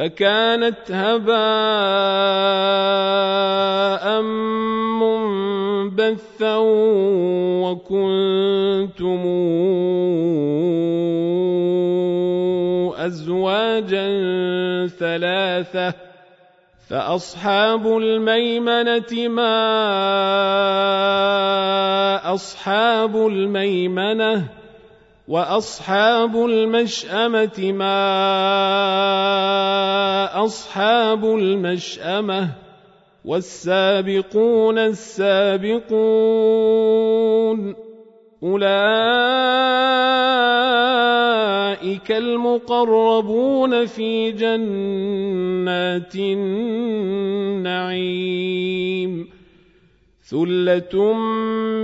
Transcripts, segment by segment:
فكانت هباء منبثا وكنتم أزواجا ثلاثة فأصحاب الميمنة ما أصحاب الميمنة وأصحاب المشأمة ما أصحاب المشأمة والسابقون السابقون أولئك المقربون في جنات النعيم ثلة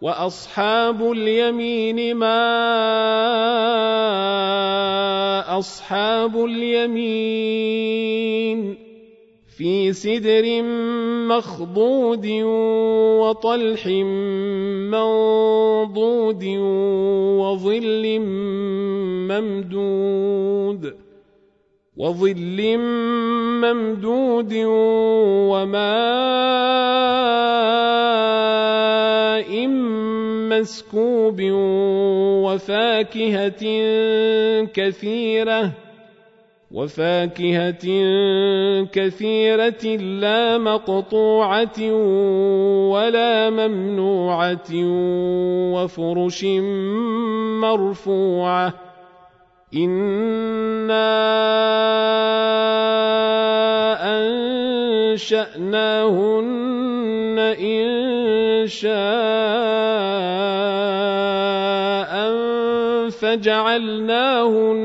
وأصحاب اليمين ما أصحاب اليمين في سدر مخضود وطلح منضود وظل ممدود وظل ممدود وماء مسكوب وفاكهة كثيرة وفاكهة كثيرة لا مقطوعة ولا ممنوعة وفرش مرفوعة إنا أنشأناهن إن شاء فجعلناهن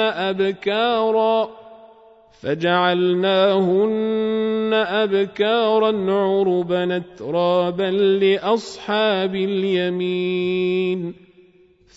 أبكارا فجعلناهن أبكارا عربا اترابا لأصحاب اليمين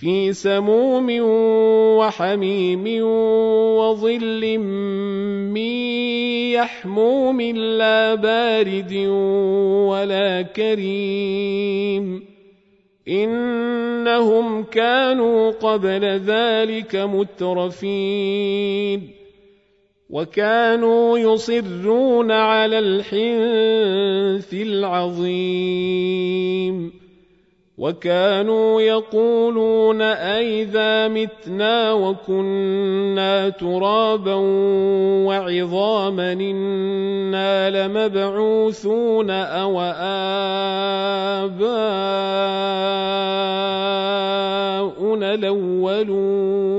في سموم وحميم وظل من يحموم لا بارد ولا كريم. إنهم كانوا قبل ذلك مترفين. وكانوا يصرون على الحنث العظيم. وكانوا يقولون أئذا متنا وكنا ترابا وعظاما إنا لمبعوثون أو آباؤنا الأولون.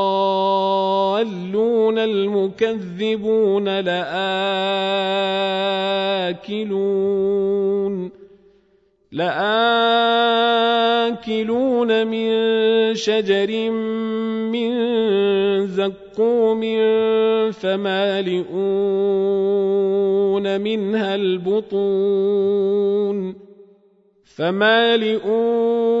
المكذبون لآكلون لآكلون من شجر من زقوم فمالئون منها البطون فمالئون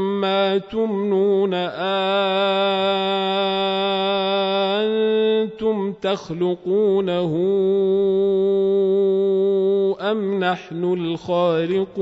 ما تمنون أنتم تخلقونه أم نحن الخالقون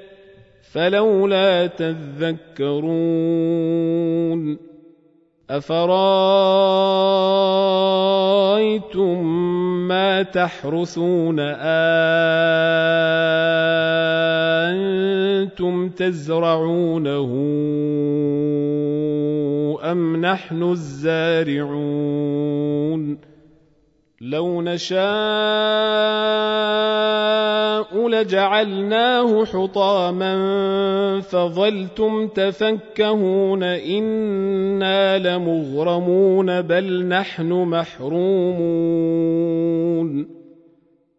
فلولا تذكرون أفرأيتم ما تحرثون أنتم تزرعونه أم نحن الزارعون لو نشاء لجعلناه حطاما فظلتم تفكهون إنا لمغرمون بل نحن محرومون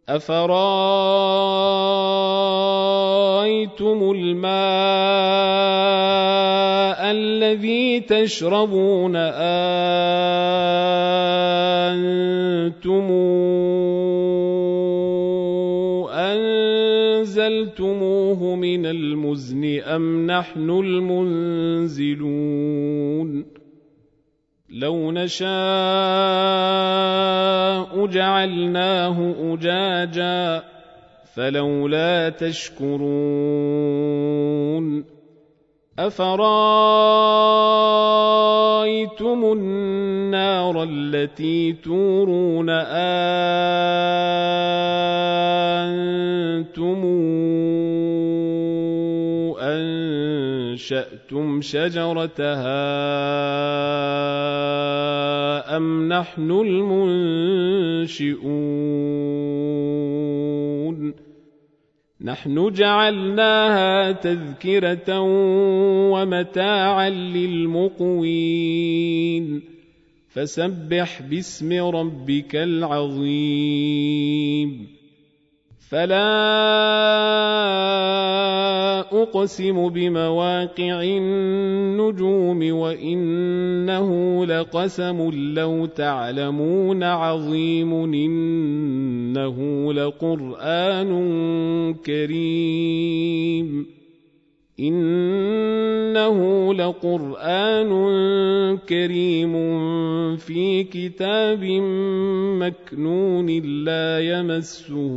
أفرأيتم الماء الذي تشربون أنتم أنزلتموه من المزن أم نحن المنزلون لو نشاء جعلناه أجاجا فلولا تشكرون أفرأيتم النار التي تورون أنتم انشاتم شجرتها ام نحن المنشئون نحن جعلناها تذكره ومتاعا للمقوين فسبح باسم ربك العظيم فلا اقسم بمواقع النجوم وإنه لقسم لو تعلمون عظيم إنه لقرآن كريم. إنه لقرآن كريم في كتاب مكنون لا يمسه